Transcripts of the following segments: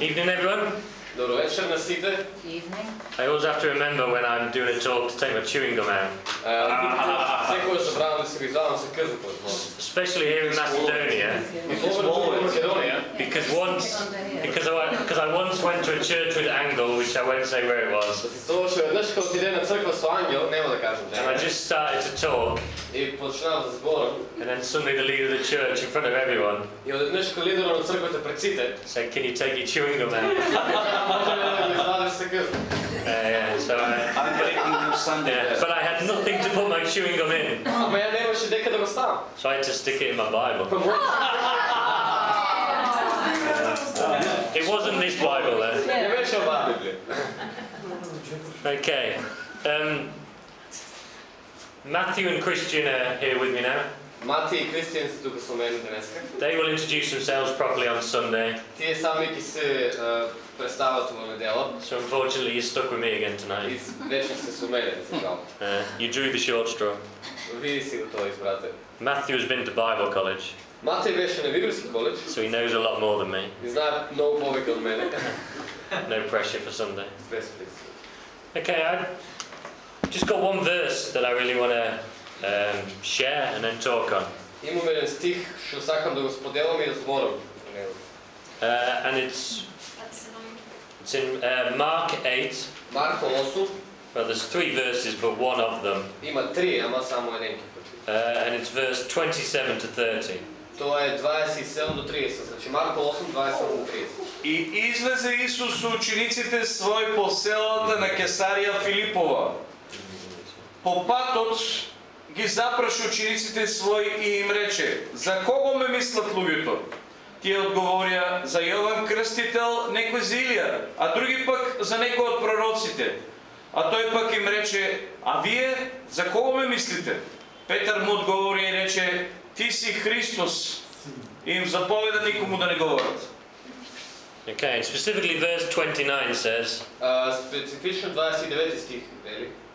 Evening, everyone. Dobro večer na. Evening. I always have to remember when I'm doing a talk to take my chewing gum out, Се брани се Especially here in Macedonia. Because once because I because I once went to a church with Angel, which I won't say where it was. Тоа што еднаш кога на црква со Ангел, нема да кажам. And I just started to talk. И почнав да. And then suddenly the leader of the church in front of everyone. И кога лидерот на црквата пред сите. Said, "Can you take your chewing gum out?" yeah, so I, I'm breaking them Sunday. but I had nothing to put my chewing gum in, so I had to stick it in my Bible. It wasn't this Bible then. Okay. Um, Matthew and Christian are here with me now. Matti, Christian. They will introduce themselves properly on Sunday представят в недела So unfortunately, you're stuck with me again и tonight. вече сте с мене, за жал. Uh, you drew the short straw. Види си го той избрате. Matthew has been to Bible college, Мати беше на Библейски коледж so he knows a lot more than me. и знае много повече от мене. No pressure for Sunday. Без притиск. Okay, I just got one verse that I really want to um, share and then talk on. Имам един стих, ще сакам да го споделам и да зборам по него. Uh, and it's it's in uh, Mark 8. Марко 8 Well, there's three verses, but one of them, има три, ама само прочитам. uh, and it's verse 27 to 30. То е 27 до 30, значи Марко 8, 27 до 30. И излезе Исус со учениците своји по селата на Кесарија Филипова. По патот ги запраши учениците своји и им рече, за кого ме мислат луѓето? Тие одговорија, за Јован Крстител, некој за Илија, а други пак за некој од пророците. А тој пак им рече, а вие за кого ме мислите? Петар му одговори и рече, ти си Христос. И им заповеда никому да не говорат. Okay, and specifically verse 29 says, специфично 29 стих?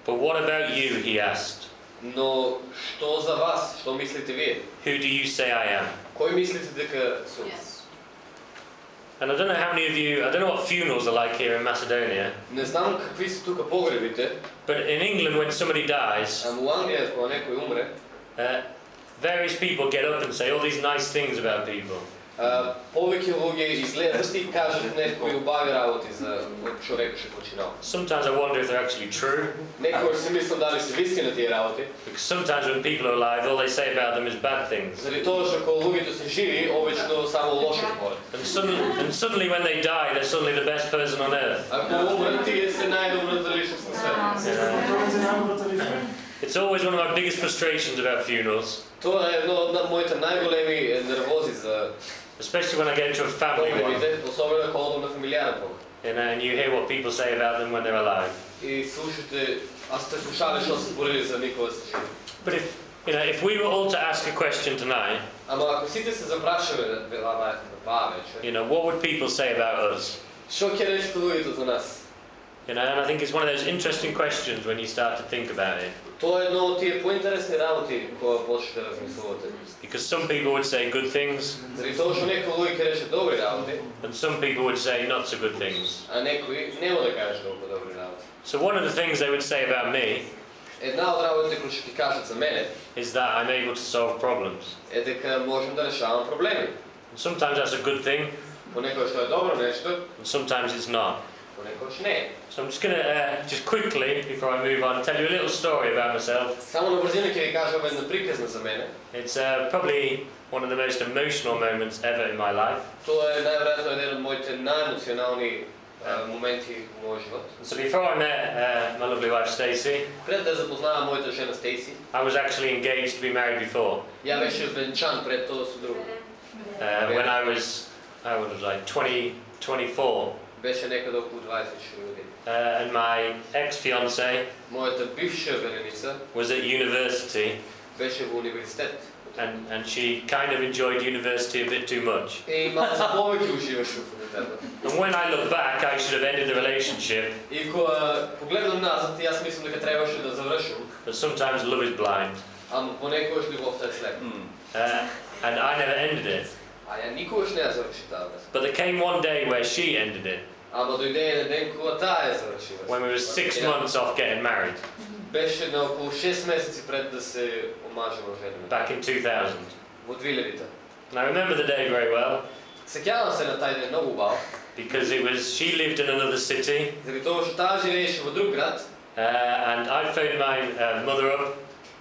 But what about you? He asked. Но що за вас? Що мислите вие? Who do you say I am? Кой мислите дека сум? And I don't know how many of you, I don't know what funerals are like here in Macedonia, Не знам какви са тука погребите, but in England, when somebody dies, ама у Англия, кога некој умре, uh, various people get up and say all these nice things about people. а, повеќе луѓе излезат и кажат некои убави работи за човекот што починал. Sometimes I wonder if they're actually true, Некој си мислам дали се вистина тие работи, because sometimes when people are alive, all they say about them is bad things. заради тоа што кога луѓето се живи, обично само лошо зборат. And suddenly, and suddenly when they die, they're suddenly the best person on earth. Ако умрат, тие се најдобрата личност на света. It's always one of my biggest frustrations about funerals, Тоа е едно од моите најголеми нервози за especially when I get into a family one, погребите, особено ако одам на фамилијарен погреб. you know, and you hear what people say about them when they're alive. И слушате, аз сте слушали што се зборили за никога се живи. But if you know, if we were all to ask a question tonight, Ама ако сите се запрашаме ваа ваа вечер, you know, what would people say about us? што ќе речат луѓето за нас? You know, and I think it's one of those interesting questions when you start to think about it, Тоа е едно од тие поинтересни работи кога почнете да размислувате. because some people would say good things, Заради тоа што некои луѓе ќе речат добри работи, and some people would say not so good things. а некои нема да кажат толку добри работи. So one of the things they would say about me Една од работите кои ќе ти кажат за мене is that I'm able to solve problems. е дека можам да решавам проблеми. And sometimes that's a good thing, Понекогаш тоа е добро нешто, and sometimes it's not. понекогаш не е. So I'm just going to uh, just quickly, before I move on, tell you a little story about myself. Само на брзина ќе ви кажам една приказна за мене. It's uh, probably one of the most emotional moments ever in my life. Тоа е најверојатно еден од моите најемоционални а, моменти во мојот живот. So before I met uh, my lovely wife Stacey, Пред да запознавам мојата жена Стейси, I was actually engaged to be married before. ја беше венчан пред тоа со друг. Uh, when I was, I was like 20, 24, Беше некаде околу 20 години. uh, and my ex-fiance Мојата бивша вереница was at university, беше во универзитет. and, and she kind of enjoyed university a bit too much. И малку повеќе уживаше во факултетот. And when I look back, I should have ended the relationship, И кога погледнам назад, јас мислам дека требаше да завршам, but sometimes love is blind. ама понекогаш љубовта е слепа. М. Uh, and I never ended it. А ја никогаш не ја заврши таа врска. But there came one day where she ended it, Ама дојде еден ден кога таа ја заврши врска. when we were six Ја months off getting married, Беше на околу 6 месеци пред да се омажемо жениме. back in 2000. Во 2000-та. And I remember the day very well Сеќавам се на тај ден многу убаво, because it was she lived in another city, заради тоа што таа живееше во друг град uh, and I phoned my uh, mother up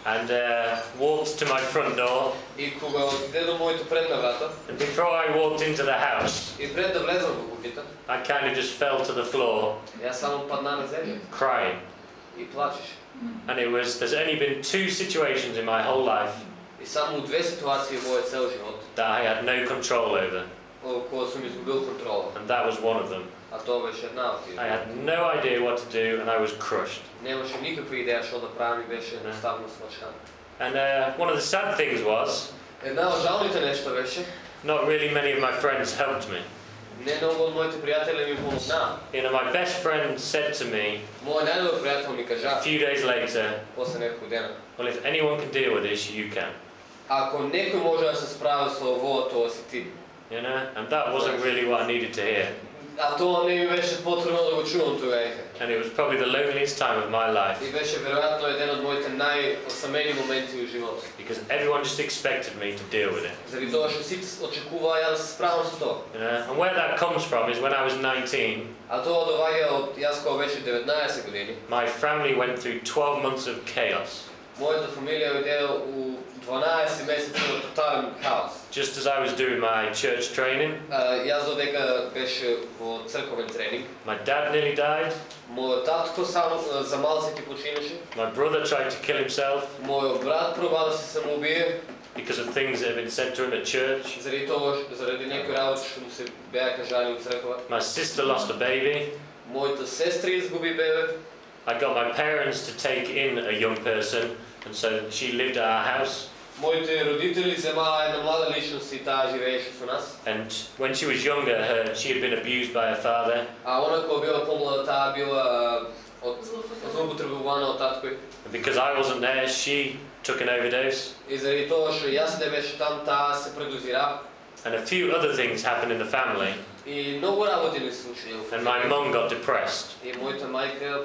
И кога излезе од колото дома and uh, walked to my front door. и кога отиде до моето предна врата And before I walked into the house, и пред да влезам во куќата, I kind of just fell to the floor јас само падна на земја crying. и плачеше. And it was, there's only been two situations in my whole life И само у две ситуации во мојот цел живот that I had no control over. во која сум изгубил контрола, And that was one of them. а тоа беше една од тие. I had no idea what to do and I was crushed. Немаше никаква идеја што да правам и беше едноставно смачкан. And uh, one of the sad things was, Една од жалните нешто беше, not really many of my friends helped me. не многу од моите пријатели ми помогнаа. You know, my best friend said to me Мој најдобар пријател ми a кажа, few days later, после неколку дена, well, if anyone can deal with this, you can. ако некој може да се справи со ово, тоа си ти. You know, and that wasn't really what I needed to hear. А тоа не ми беше потребно да го чувам тогајка. And it was probably the loneliest time of my life И беше веројатно еден од моите најосамени моменти во животот. because everyone just expected me to deal with it. Заради тоа што сите очекуваа ја да се справам со тоа. You know? And where that comes from is when I was 19, А тоа доаѓа од јас кога беше 19 години. my family went through 12 months of chaos. Мојата фамилија дојде у 12 месеци на тотален хаос. Just as I was doing my church training, А, Јас додека беше во црковен тренинг. my dad nearly died, Мојот татко сам а, за малце ќе починеше. my brother tried to kill himself Мојот брат проба да се самоубие because of things that had been said to him at church. заради тоа заради некои работи што му се беа кажани од црква. My sister lost a baby. Мојата сестра изгуби бебе. I got my parents to take in a young person, and so she lived at our house. Моите родители земаа една млада личност и таа живееше со нас. And when she was younger, her, she had been abused by her father, А она кога била помлада, таа била а, од злоупотребувана од татко ѝ. and because I wasn't there, she took an overdose. И заради тоа што јас не беше там, таа се предозира. And a few other things happened in the family, И многу работи ми се случиле. во and my фамилијата. mum got depressed И мојата мајка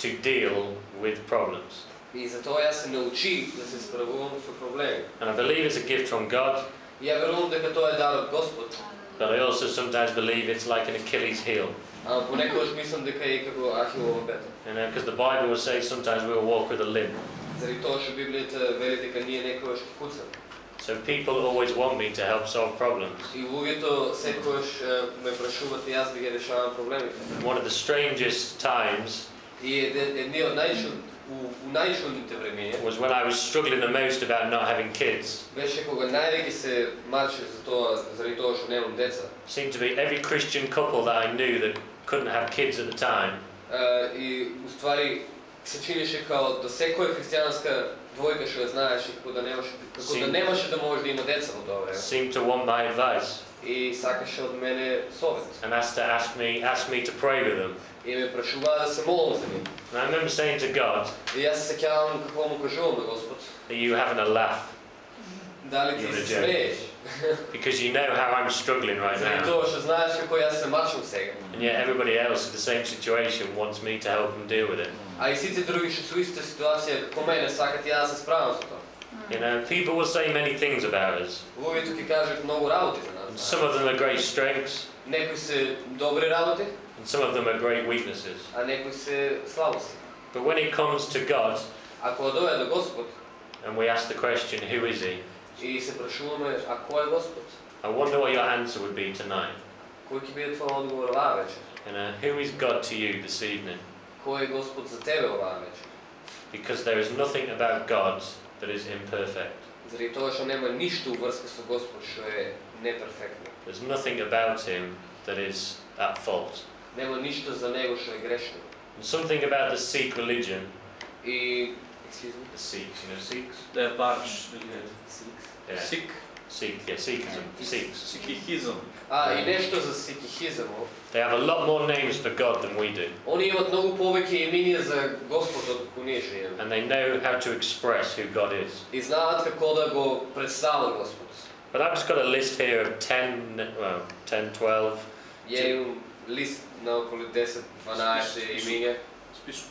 to deal with problems. И затоа јас се научи да се справувам со проблеми. And I believe it's a gift from God, И ја верувам дека тоа е дар од Господ. but I also sometimes believe it's like an Achilles heel. Ама понекогаш мислам дека е како Ахилова пета. You know, because the Bible will say sometimes we'll walk with a limp. Заради тоа што Библијата вели дека ние некогаш ќе куцаме. So people always want me to help solve problems. И луѓето секогаш е, ме прашуваат и јас да ги решавам проблемите. And one of the strangest times И еден едни од најчуд у, у најчудните времиња was when I was struggling the most about not having kids. беше кога највеќе се марше за тоа заради тоа што немам деца. seemed to be every Christian couple that I knew that couldn't have kids at the time Е, и уствари се чинеше као да секоја христијанска двојка што ја знаеше како да немаше како Си. да немаше да може да има деца во тоа време. seemed to want my advice И сакаше од мене совет. and asked to ask me asked me to pray with them. И ме прашуваа да се молам за нив. And I remember saying to God, И јас се сеќавам какво му кажувам на Господ. Are you having a laugh? Дали ти You're се a joke. смееш? Because you know how I'm struggling right Заради now. тоа што знаеш како јас се мачам сега. And yet everybody else in the same situation wants me to help them deal with it. А и сите други што се во истата ситуација како мене сакат и ја да се справам со тоа. You know, people will say many things about us. Луѓето ќе кажат многу работи за And нас. some of them are great strengths, Некои се добри работи, and some of them are great weaknesses. а некои се слабости. But when it comes to God, А кога дојде до Господ, and we ask the question, Who is He? и се прашуваме, а кој е Господ? I wonder what your answer would be tonight. Кој ќе биде твој одговор оваа вечер? You know, who is God to you this evening? Кој е Господ за тебе оваа вечер? Because there is nothing about God that is imperfect. Заради тоа што нема ништо врска со Господ што е неперфектно. There's nothing about Him that is at fault. Нема ништо за него што е грешно. And something about the Sikh religion, И excuse me, the Sikhs, you know, Sikhs? Да е парш. Yeah. Сик. Sikh, yeah, Sikhism, Sikhs. Сикихизм. А, и нешто за сикихизмот. They have a lot more names for God than we do, Они имат многу повеќе имиња за Господ отколку ние што имаме. and they know how to express who God is. И знаат како да го представат Господ. But I've just got a list here of 10, well, 10, 12 Ја имам лист на околу 10-12 имиња, Список.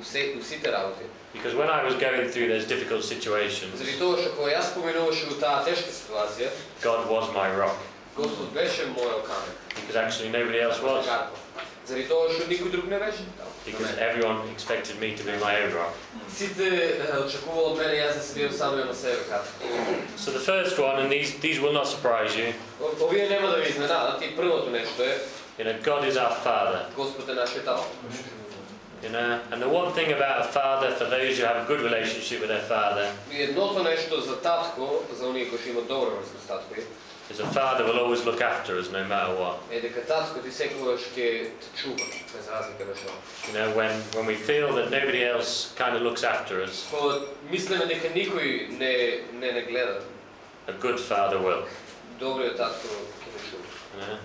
У, се, у сите работи. Because when I was going through those difficult situations, Заради тоа што кога јас поминуваше у таа тешка ситуација, God was my rock. Господ беше мојот камен. Because actually nobody else was. Заради тоа што никој друг не беше таму. Because everyone expected me to be my own rock. Сите е, очекуваа од мене јас да се биам само на себе кат. So the first one, and these, these will not surprise you, О- Овие нема да ви изненадат и првото нешто е you know, God is our Father. Господ е нашиот тал. You know, and the one thing about a father, for those who have a good relationship with their father, И едното нешто за татко, за оние кои што имаат добра врска с татко, is a father will always look after us no matter what. е дека татко ти секогаш ќе те чува, без разлика на што. You know, when, when we feel that nobody else kind of looks after us, Кога мислиме дека никој не не не гледа, a good father will. добриот татко ќе не чува. You know?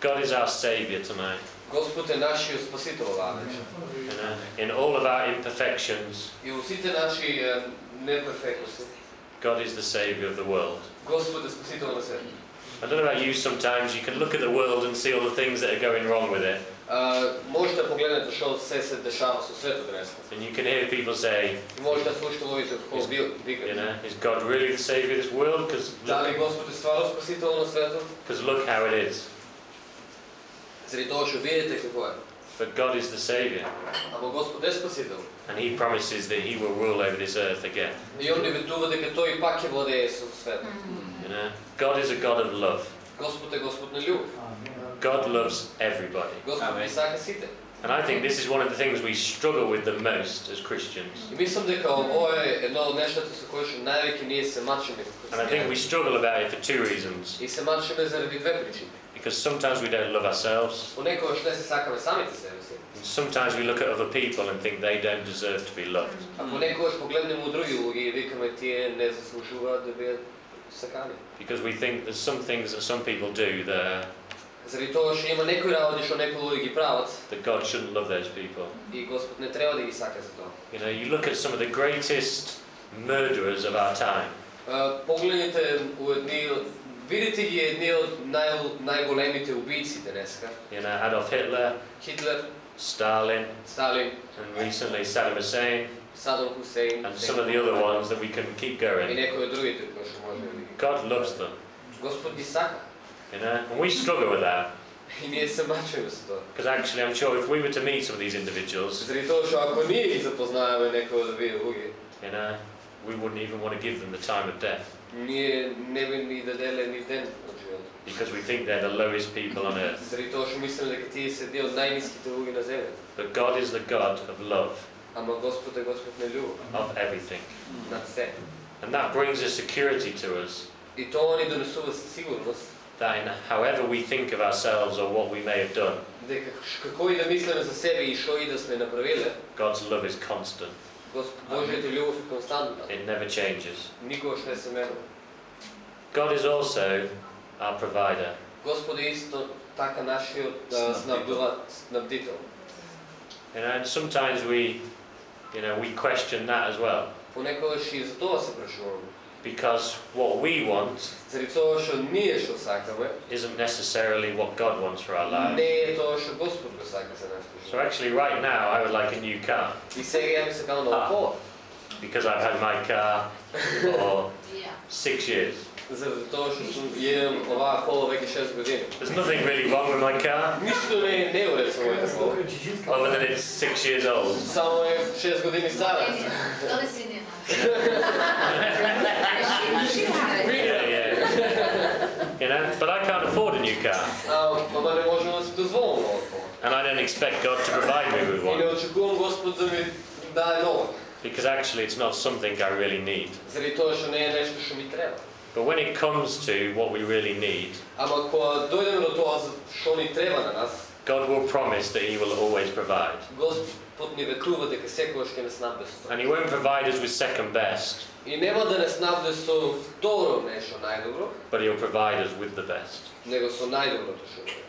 God is our Saviour tonight. Господ е нашиот спасител оваа вечер. You know? In all of our imperfections, И во сите наши е, неперфектности, God is the Saviour of the world. Господ е спасител на себе. I don't know about you, sometimes you can look at the world and see all the things that are going wrong with it, А, може да погледнете што се се дешава со светот днес. and you can hear people say, И може да слушате луѓето како ви you викаат. know, is God really the Saviour of this world? Because Дали look, Господ е стварно спасител на светот? 'cause look how it is. Заради тоа што видите како е. But God is the Saviour, Ама Господ е спасител. and He promises that He will rule over this earth again. И он ни ветува дека тој пак ќе владее со светот. You know, God is a God of love. Господ е Господ на љубов. God loves everybody. Господ Амен. ги сака сите. And I think this is one of the things we struggle with the most as Christians. And I think we struggle about it for two reasons. Because sometimes we don't love ourselves. And sometimes we look at other people and think they don't deserve to be loved. Because we think there's some things that some people do that Заради тоа што има некои работи што некои луѓе ги прават that God shouldn't love those people. и Господ не треба да ги сака за тоа. You know, you look at some of the greatest murderers of our time, А, Погледнете у едни од- видите ги едни од нај, најголемите убийци денеска. you know, Adolf Hitler, Хитлер, Stalin, Сталин, and recently Saddam Hussein, Садам Хусейн and some of the other ones that we can keep и going. некои од другите кои што може да ги. God loves them, Господ ги сака. You know, and we struggle with that. Because actually, I'm sure if we were to meet some of these individuals, you know, we wouldn't even want to give them the time of death because we think they're the lowest people on earth. But God is the God of love, of everything. And that brings a security to us. I to oni donesu sigurnost that in however we think of ourselves or what we may have done, дека ш- како и да мислиме за себе и што и да сме направиле, God's love is constant. Господ Божијата љубов е константна. It never changes. Никогаш не се менува. God is also our provider. Господ е исто така нашиот а, Снабдител. снабдува снабдител. You know, and sometimes we, you know, we question that as well. Понекогаш и за тоа се прашуваме. because what we want Заради тоа што ние што сакаме, isn't necessarily what God wants for our lives. не е тоа што Господ го сака за нашите So животи. actually, right now, I would like a new car И сега ја би сакал нова А. кола. because I've had my car for Yeah. six years. Заради тоа што сум имам оваа кола веќе 6 години. There's nothing really wrong with my car Ништо не е неуред со мојата кола. other than it's six years old. Само е 6 години стара. Дали си не Yeah, yeah. You know, but I can't afford a new car, А, ама не можам да си дозволам нова кола. and I don't expect God to provide me with И не one очекувам Господ да ми даде нова. because actually it's not something I really need. Заради тоа што не е нешто што ми треба. But when it comes to what we really need, Ама кога дојдеме до тоа за што ни треба на нас, God will promise that He will always provide. Господ ни ветува дека секогаш ќе не снабде со тоа. And He won't provide us with second best, И нема да не снабде со второ нешто најдобро, but He'll provide us with the best. него со најдоброто што има.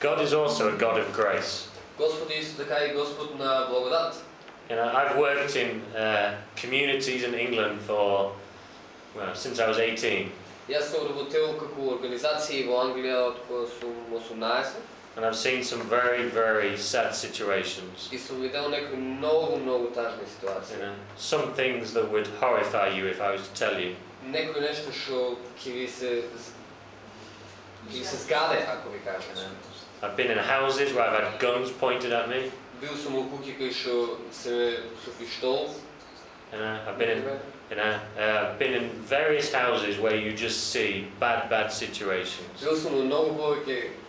God is also a God of grace. Господ е исто така и Господ на благодат. You know, I've worked in uh, communities in England for, well, since I was 18. Јас сум работел како организација во Англија од кога сум 18 And I've seen some very, very sad situations. и сум видел некои многу, многу тажни You ситуации. know, some things that would horrify you if I was to tell you. Некој нешто што ќе ви се ќе ви се згаде, ако ви You кажам. know. I've been in houses where I've had guns pointed at me. Бил сум у куќи кои што се со пиштол. You know, I've been in, you know, uh, I've been in various houses where you just see bad, bad situations. Бил сум у многу повеќе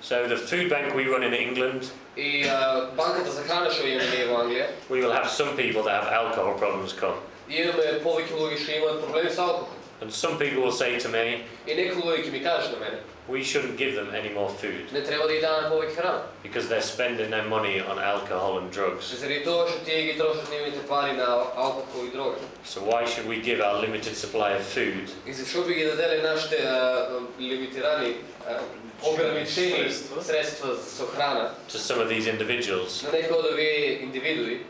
So the food bank we run in England. We will have some people that have alcohol problems come. And some people will say to me. И некои луѓе ќе ми кажат на мене, we shouldn't give them any more food не треба да ја даваме повеќе храна. because they're spending their money on alcohol and drugs. Заради тоа што тие ги трошат нивните пари на алкохол и дрога. So why should we give our limited supply of food И зашо би ги даделе нашите а, лимитирани а, ограничени средства со храна to some of these individuals? на некои од овие индивидуи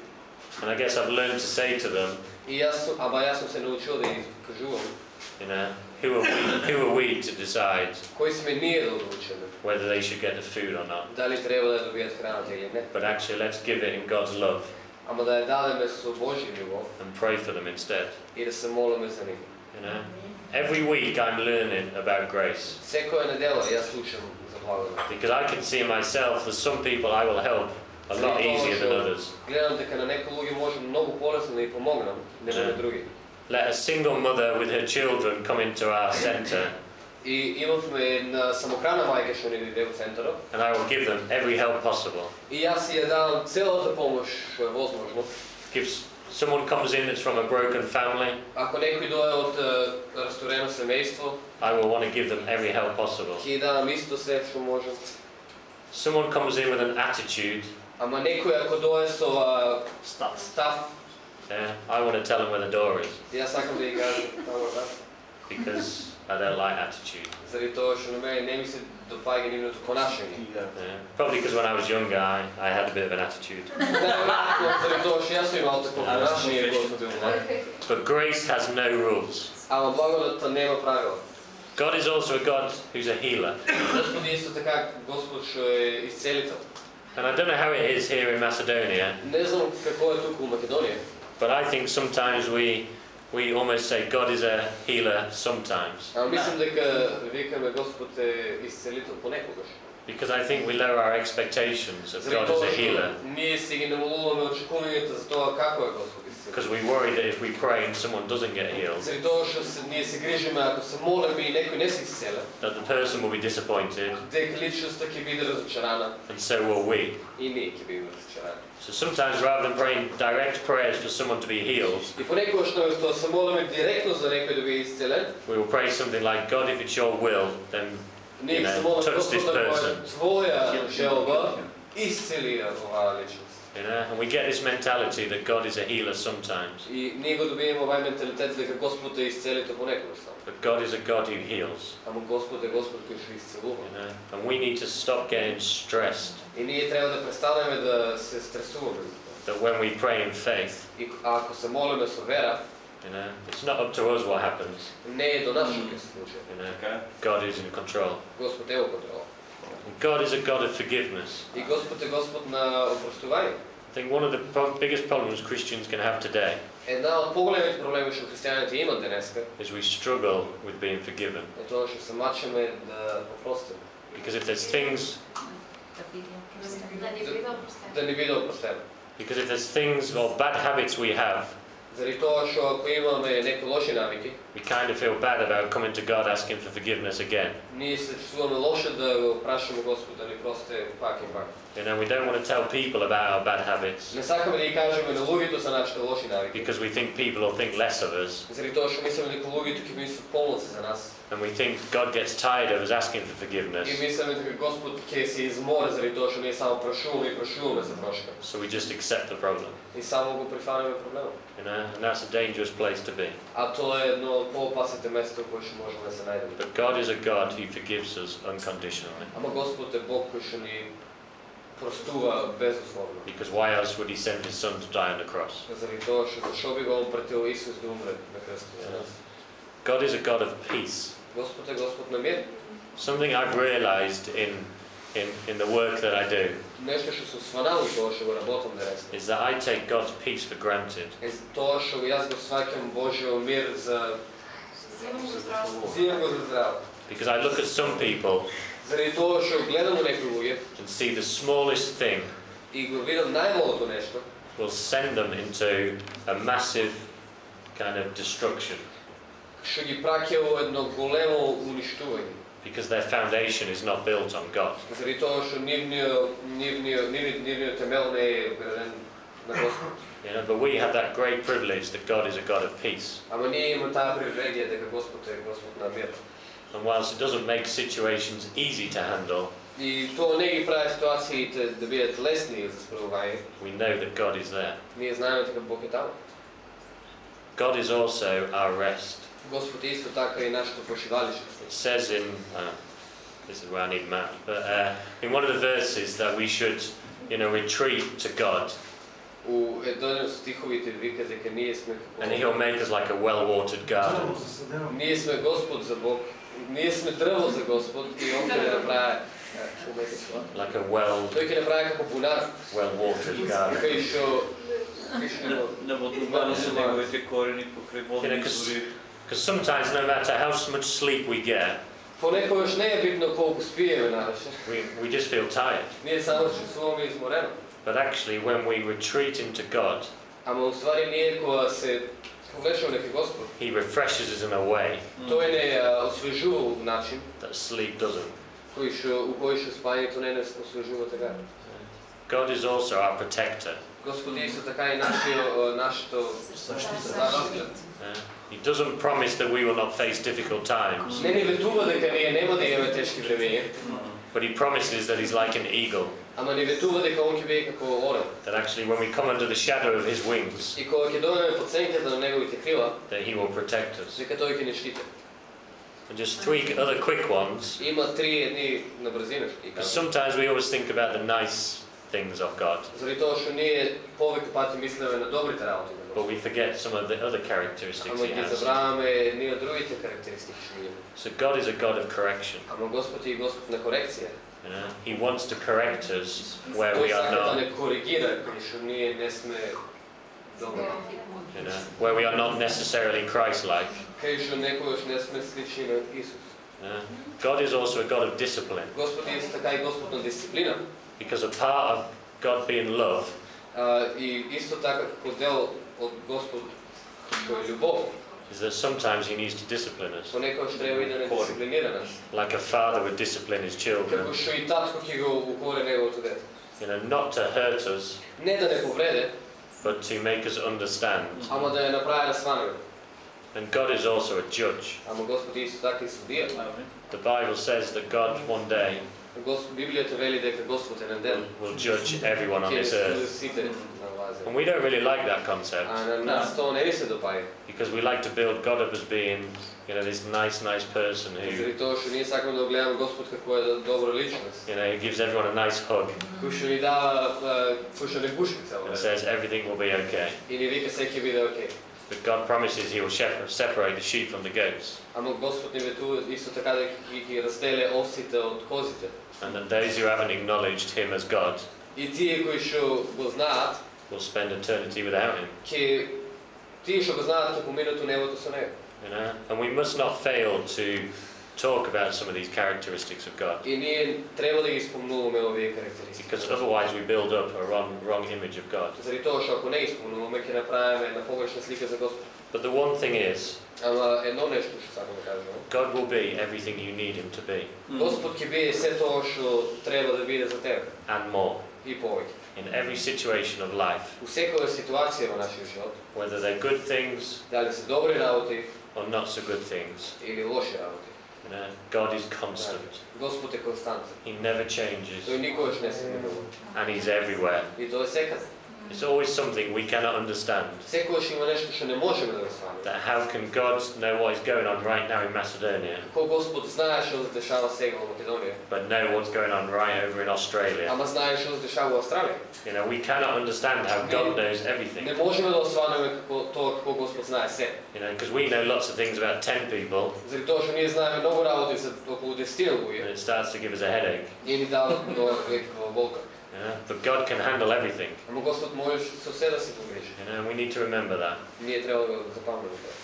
And I guess I've learned to say to them, и јас сум, ама јас сум се научил да ги кажувам you know, who are we, who are we to decide кои сме ние да одлучиме whether they should get the food or not? дали треба да ја добијат храната или не. But actually, let's give it in God's love Ама да ја дадеме со Божји ниво and pray for them instead. и да се молиме за нив. You know, every week I'm learning about grace Секоја недела јас слушам за благодат. because I can see myself that some people I will help a lot easier than others. Гледам дека на некои луѓе може многу полесно да ја помогнам, нема на Да. други. Let a single mother with her children come into our centre И имавме една самохрана мајка што ни дојде во центарот and I will give them every help possible. и јас ја давам целата помош што е возможно. If s- someone comes in that's from a broken family, Ако некој дое од е, расторено семејство, I will want to give them every help possible. ќе ја давам исто се што можам. Someone comes in with an attitude, Ама некој ако дое со а, став, yeah, I want to tell them where the door is јас сакам да ја кажам таму да. because I don't like attitude. Заради тоа што на мене не ми се допаѓа нивното понашање. Yeah. Probably because when I was younger, I, I had a bit of an attitude. Најверојатно заради тоа што јас сум имал такво А, да, понашање сум кога сум бил млад. But grace has no rules. Ама благодатта нема правила. God is also a God who's a healer. Господ е исто така Господ што е исцелител. And I don't know how it is here in Macedonia, Не знам какво е туку у Македонија, but I think sometimes we we almost say God is a healer sometimes. Ама мислам дека викаме Господ е исцелител понекогаш. Because I think we lower our expectations of God as a healer. Because we worry that if we pray and someone doesn't get healed, that the person will be disappointed, and so will we. So sometimes rather than praying direct prayers for someone to be healed, we will pray something like, God, if it's your will, then ние You се know, молиме touch this Господ ако е person. твоја желба, исцели ја оваа личност. you know, and we get this mentality that God is a healer sometimes, И ние го добиеме овај менталитет дека Господ е исцелител понекогаш само. but God is a God who heals. Ама Господ е Господ кој што исцелува. You know, and we need to stop getting stressed И ние треба да престанеме да се стресуваме за тоа. that when we pray in faith, И ако се молиме со вера, you know, it's not up to us what happens. не е до нас што ќе се случи. You know, Така е. God is in control. Господ е во контрол. And God is a God of forgiveness. И Господ е Господ на опростување. I think one of the pro- biggest problems Christians can have today Една од поголемите проблеми што христијаните имат денеска is we struggle with being forgiven. е тоа што се мачеме да опростиме, Because if there's things, Да ни биде опростено. да не биде опростено. because if there's things or bad habits we have, Заради тоа што ако имаме некои лоши навики, we kind of feel bad about coming to God asking for forgiveness again. ние се чувствуваме лошо да го прашаме Господ да ни прости пак и пак. You know, we don't want to tell people about our bad habits Не сакаме да ги кажеме на луѓето за нашите лоши навики. because we think people will think less of us, Заради тоа што мислиме дека луѓето ќе мислат полноци за нас. and we think God gets tired of us asking for И forgiveness, мислиме дека Господ ќе се измори заради тоа што ние само прашуваме и прашуваме за прошка. so we just accept the problem. И само го прифанеме проблемот. You know, and that's a dangerous place to be. А тоа е едно од поопасните места кои што можеме да се најдеме. But God is a God who forgives us unconditionally. Ама Господ е Бог кој што ни простува безусловно. Because why else would He send His Son to die on the cross? Заради тоа што зашо би го пратил Исус да умре на крстот за нас. God is a God of peace. Господ е Господ на мир. Something I've realized in, in, in the work that I do Нешто што сум сванал од тоа што го работам денеска. is that I take God's peace for granted. Е тоа што јас го сваќам Божјо мир за Взимам го здравство. Сијам го за здраво. Because I look at some people Заради тоа што гледам у некои луѓе and see the smallest thing и го видам најмалото нешто, will send them into a massive kind of destruction што ги праќа во едно големо уништување. because their foundation is not built on God. Заради тоа што нивниот нивниот нивниот нивниот темел не е граден на Господ. You know, but we have that great privilege that God is a God of peace. Ама ние имаме таа привилегија дека Господ е Господ на мир. And whilst it doesn't make situations easy to handle, И тоа не ги прави ситуациите да бидат лесни за справување. we know that God is there. Ние знаеме дека Бог е таму. God is also our rest. Господ е исто така и нашето почивалище. It says in, uh, this is where I need a map, but uh, in one of the verses that we should, you know, retreat to God У еден од стиховите вика дека ние сме and како He'll make us like a well-watered garden. Ние сме Господ за Бог. Ние сме дрво за Господ и Он ќе ја направи е, што веќе тоа. Like a well, Тој ќе направи како бунар well-watered garden. кај што кај што Наводнувани са неговите корени покрај водни Кај- извори. Because sometimes, no matter how much sleep we get, понекогаш не е битно колку спиеме навеше. we, we just feel tired. Ние само се чувствуваме изморено. But actually, when we retreat into God, Ама уствари ние кога се повлечеме дека Господ, He refreshes us in a way тој не а, освежува начин that sleep doesn't. кој што у кој што спањето не не освежува така. God is also our protector. Господ е исто така и нашиот нашето заштита. Uh, he doesn't promise that we will not face difficult times, Не ни ветува дека ние нема да имаме тешки времења, but He promises that He's like an eagle, ама ни ветува дека он ќе биде како орел. that actually, when we come under the shadow of His wings, И кога ќе дојдеме под сенката на неговите крила, that He will protect us. дека тој ќе ни штити. And just three other quick ones, Има три едни на брзина што ги because кажам. sometimes we always think about the nice things of God, Заради тоа што ние повеќе пати мислиме на добрите работи на but Господ. we forget some of the other characteristics Ама He ги has. забравяме едни од другите карактеристики што има. So God is a God of correction. Ама Господ е и Господ на корекција. You know? He wants to correct us where Тој we are сака да not. не коригира кај што ние не сме Добро. you know, where we are not necessarily Christ-like. Кај што некогаш не сме слични на Исус. you know. God is also a God of discipline, Господ е исто така и Господ на дисциплина. because a part of God being love А, и исто така како дел од Господ кој е љубов, is that sometimes He needs to discipline us, понекогаш треба и да не дисциплинира нас. like a father would discipline his children. Како што и татко ќе го укоре неговото дете. You know, not to hurt us, Не да не повреде, but to make us understand. ама да ја направи да сване. And God is also a judge. Ама Господ е исто така и судија. The Bible says that God one day Господ, Библијата вели дека Господ еден will, ден will judge everyone on ќе this суди earth. сите на оваа And земја. we don't really like that concept А на нас тоа не ни се допаѓа. because we like to build God up as being, you know, this nice, nice person who, Заради тоа што ние сакаме да го гледаме Господ како една добра личност. you know, who gives everyone a nice hug Кој што ни дава, а, кој што не буши цело and време. says everything will be okay. И ни вика се ќе биде окей. But God promises He will shep- separate the sheep from the goats, Ама Господ ни ветува исто така дека ќе ги разделе овците од козите. and that those who haven't acknowledged Him as God И тие кои што го знаат, will spend eternity without Him. ќе тие што го знаат ќе поминат у небото со него. You know, and we must not fail to talk about some of these characteristics of God, И ние треба да ги спомнуваме овие карактеристики. because otherwise we build up a wrong, wrong image of God. Заради тоа што ако не ги спомнуваме ќе направиме една погрешна слика за Господ. But the one thing is, Ама едно нешто што сакам да кажам. God will be everything you need Him to be, Господ ќе биде се тоа што треба да биде за тебе and more. и повеќе. In every situation of life, У секоја ситуација во нашиот живот, whether they're good things дали се добри работи or not so good things, или лоши работи, you know, God is constant. Господ е константен. He never changes, Тој никогаш не се менува. and He's everywhere. И тоа е секаде. It's always something we cannot understand. Секогаш има нешто што не можеме да го свамиме. That how can God know what is going on right now in Macedonia, Како Господ знае што се дешава сега во Македонија, but know what's going on right over in Australia? ама знае што се дешава во Австралија. You know, we cannot understand how God knows Не everything. можеме да осванеме како тоа како Господ знае се. You know, because we know lots of things about 10 people, Заради тоа што ние знаеме многу работи за околу 10 and луѓе, it starts to give us a headache. и ни дават тоа некаква болка. Yeah, but God can handle everything. And we need to remember that.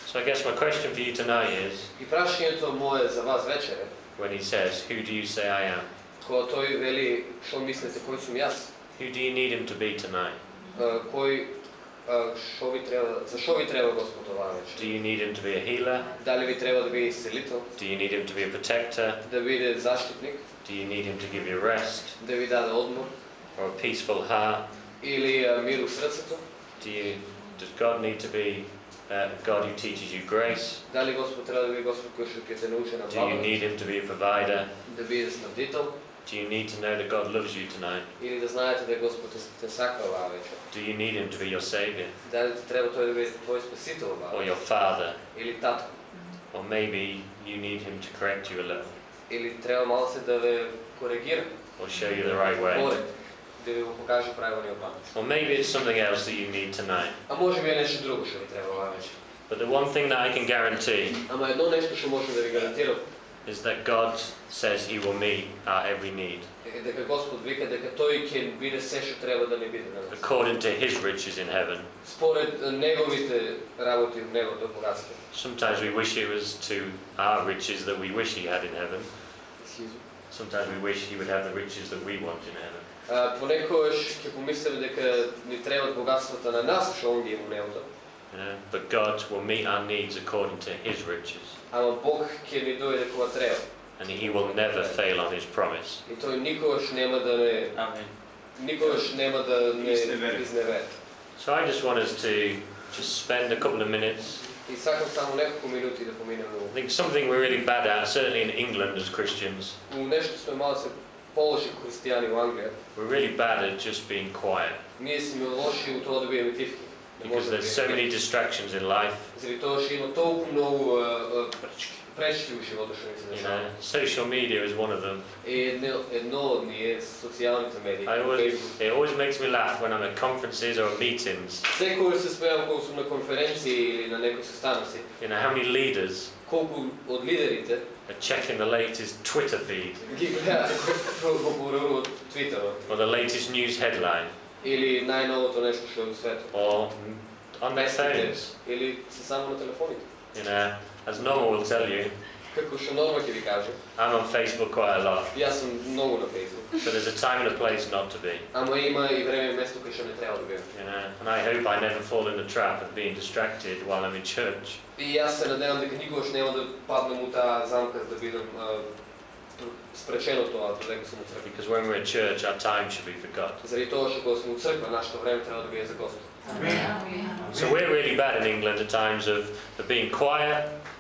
So I guess my question for you tonight is when he says, Who do you say I am? Who do you need him to be tonight? Do you need him to be a healer? Do you need him to be a protector? Do you need him to give you rest? or a peaceful heart? или а, мир у срцето? Do you does God need to be uh, a God who teaches you grace? Дали Господ треба да биде Господ кој што ќе те научи на Do you благодат, need Him to be a provider? да биде снабдител Do you need to know that God loves you tonight? или да знаете дека Господ те, те сака оваа вечер? Do you need Him to be your Savior Дали ти треба тој да биде твој спасител оваа or вечер? your Father? Или татко? Or maybe you need Him to correct you a little Или треба малце да ве коригира, or show you the right way? поред, да ви го покаже правилниот пат. Or maybe it's something else that you need tonight. А може би е нешто друго што ви треба оваа вечер. But the one thing that I can guarantee Ама едно нешто што може да ви гарантирам is that God says He will meet our every need е дека Господ вика дека тој ќе биде се што треба да не биде на нас. according to His riches in heaven. Според а, неговите работи во небото богатство. Sometimes we wish it was to our riches that we wish He had in heaven. Sometimes we wish He would have the riches that we want in heaven. But God will meet our needs according to His riches. Ampak And He will never fail on His promise. Amen. So I just want us to just spend a couple of minutes. I think something we're really bad at, certainly in England as Christians, у нешто сме малце полоши христијани во Англија. we're really bad at just being quiet Ние сме лоши у тоа да бидеме тивки. Не because можеме да there's so бидеме many distractions in life. Заради тоа што има толку многу а, а, пречки у животот што ни се You know, дешава. social media is one of them. И едно, едно од ние социјалните медии, I always, Facebook. it always makes me laugh when I'm at conferences or meetings. Секогаш се смеам кога сум на конференции или на некои состаноци, You know, how many leaders колку од лидерите are checking the latest Twitter feed ги гледаат колку поборуваат Твитерот or the latest news headline или најновото нешто што е во светот. or on their Песните phones. или се само на телефоните. You know, as Norma will tell you, Како што Норма ќе ви каже, I'm on Facebook quite a lot, и аз съм много на Фейсбук, but there's a time and a place not to be. ама има и време и место кај што не трябва да бидам. You know, and I hope I never fall in the trap of being distracted while I'm in church. И аз се надевам дека никогаш нема да паднам у таа замка за да бидам а, спречен од тоа додека сум у црква. Because when we're in church, our time should be for God. Заради тоа што кога сме у црква, нашето време треба да биде за Господ. So we're really bad in England at times of, of being quiet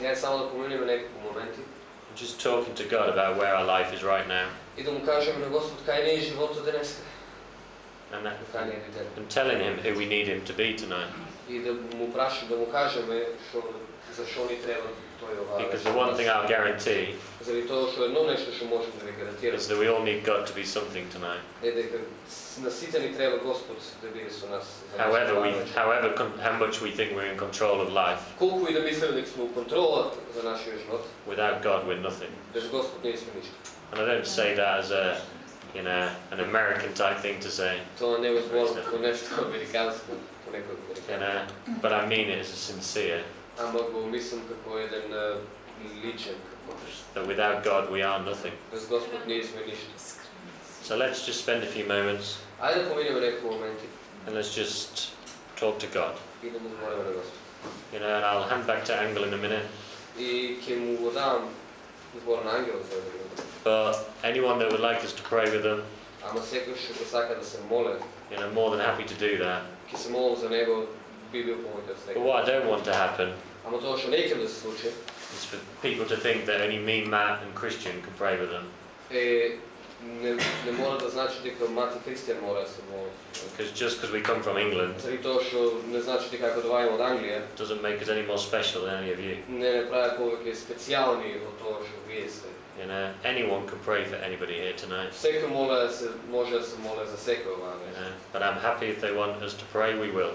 Не само да поминеме неколку моменти just talking to God about where our life is right now и да му кажеме на Господ кај не е животот денес, and, that, кај не е виден. and telling Him who we need Him to be tonight. И да му праши, да му кажеме што Zašto oni to je ova... Because the one thing I'll guarantee to što nešto što možemo da garantiramo? is that we all need God to be something tonight. Treba Gospod da su nas. However we, however how much we think we're in control of life, Koliko i da mislimo da smo u za naš život, without God we're nothing. bez nismo ništa. And I don't say that as a, you know, an American type thing to say. To ne nešto amerikansko, You know, but I mean it as a sincere Ама го мислам како еден а, личен, како That without God, we are nothing. без Господ не сме ништо. So let's just spend a few moments Ајде да поминеме некои моменти and let's just talk to God. и да му збориме на Господ. You know, and I'll hand back to Angel in a minute. И ќе му го дам збор на ангелот за да минута. But anyone that would like us to pray with them, Ама секој што го сака да се моле, you know, more than happy to do that. ќе се молам за него, би бил помојот But секој. what I don't want to happen Ама тоа што не ќе да се случи, is for people to think that only me, Matt, and Christian can pray with them. е не, не мора да значи дека мати Христијан мора да се моли. Because just because we come from England Заради тоа што не значи дека ако доаѓаме од Англија, doesn't make us any more special than any of you. не не прави повеќе специјални во тоа што вие сте. You know, anyone can pray for anybody here tonight. Секој моле да се може да се моле за секој оваа You вечер. know, but I'm happy if they want us to pray, we will.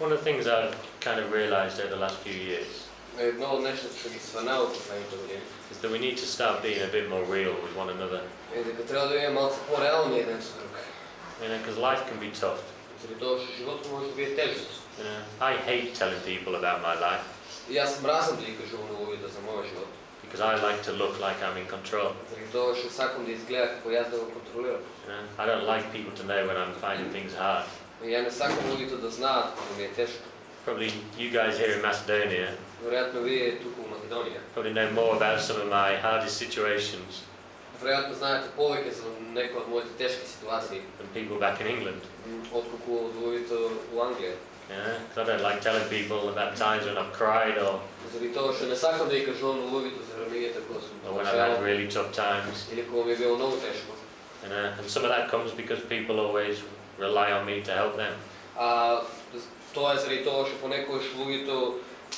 One of the things I've kind of realised over the last few years is that we need to start being a bit more real with one another. You know, because life can be tough. You know, I hate telling people about my life. Because I like to look like I'm in control. You know, I don't like people to know when I'm finding things hard. И ја не сакам луѓето да знаат кога ми е тешко. Probably you guys here in Macedonia Веројатно вие туку во Македонија, probably know more about some of my hardest situations веројатно знаете повеќе за некои од моите тешки ситуации, than people back in England. м, отколку од луѓето во Англија. You know, 'cause I don't like telling people about times when I've cried or, Заради тоа што не сакам да ги кажувам на луѓето за времењата кога сум or when I've had плачал really tough times. или кога ми е било многу тешко. You know, and some of that comes because people always rely on me to help them. А тоа е заради тоа што понекогаш луѓето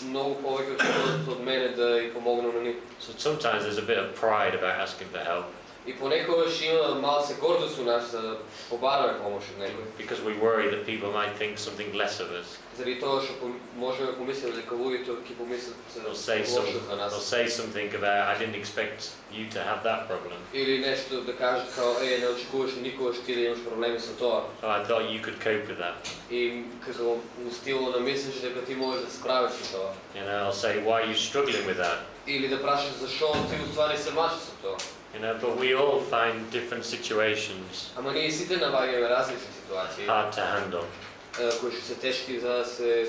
многу повеќе очекуваат од мене да ја помогнам на нив. So sometimes there's a bit of pride about asking for help. И понекогаш има малце гордост у нас да побараме помош од некој. because we worry that people might think something less of us. Заради тоа што пом- можеме да помислиме дека луѓето ќе помислат They'll за say, some, лошо за they'll нас. say something about, I didn't expect you to have that problem. Или нешто да кажат као, е, не очекуваш никогаш ти да имаш проблеми со тоа. Oh, I thought you could cope with that. И како у стилу да мислиш дека ти можеш да се справиш со тоа. You know, I'll say, why are you struggling with that? Или да прашаш зашо ти уствари се мачиш со тоа. You know, but we all find different situations Ама ние сите наоѓаме различни ситуации hard to handle. Uh, koji su se teški za se.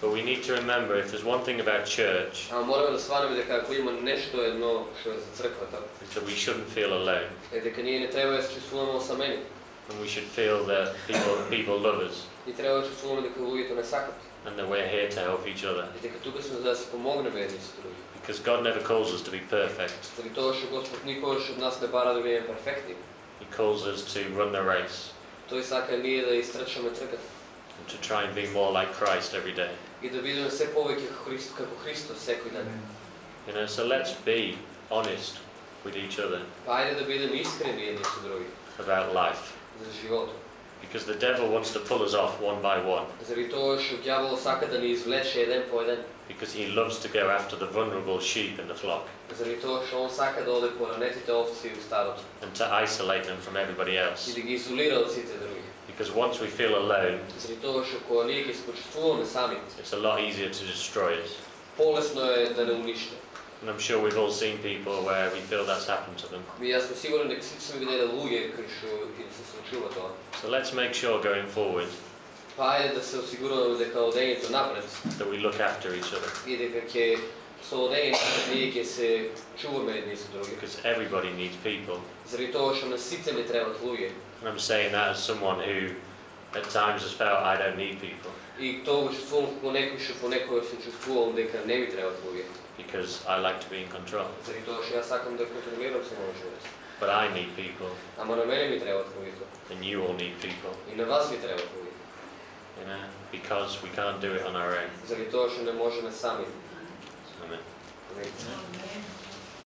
But we need to remember if there's one thing about church. A moramo da da kako ima nešto jedno što je za crkva tako. That we shouldn't feel alone. E da ne treba da se. And we should feel that people people love us. I treba da da to ne. And that we're here to help each other. I da tu smo da se pomognemo jedni s drugim. Because God never calls us to be perfect. Zato što Gospod od nas ne bara da perfektni. He calls us to run the race. Тој сака ние да истрчаме трката and to try and be more like Christ every day. и да бидеме се повеќе како Христ, како Христос секој ден. You know, so let's be honest with each other Па ајде да бидеме искрени едни со други about life. за животот. Because the devil wants to pull us off one by one. Заради тоа што ѓаволот сака да ни извлече еден по еден. Because he loves to go after the vulnerable sheep in the flock Заради тоа што он сака да оде по ранетите овци у стадото and to isolate them from everybody и else. да ги изолира од сите други. Because once we feel alone, Заради тоа што кога ние ги почувствуваме сами, it's a lot easier to destroy us. полесно е да не униште. And I'm sure we've all seen people where we feel that's happened to them. И јас сум сигурен дека сите сме виделе луѓе кои што им се случува тоа. So let's make sure going forward Па ајде да се осигуруваме дека одењето напред that we look after each other. и дека ќе со одењето ние ќе се чуваме едни со други. Because everybody needs people. Заради тоа што на сите ни требаат луѓе. And I'm saying that as someone who at times has felt I don't need people И тоа го чувствувам како некој што понекогаш се чувствувам дека не ми требаат луѓе. because I like to be in control. Заради тоа што јас сакам да контролирам се мојот живот. But I need people Ама на мене ми требаат луѓето. and you all need people, И на вас ви требаат луѓе. you know, because we can't do it on our own. Заради тоа што не можеме сами. Amen. Амин.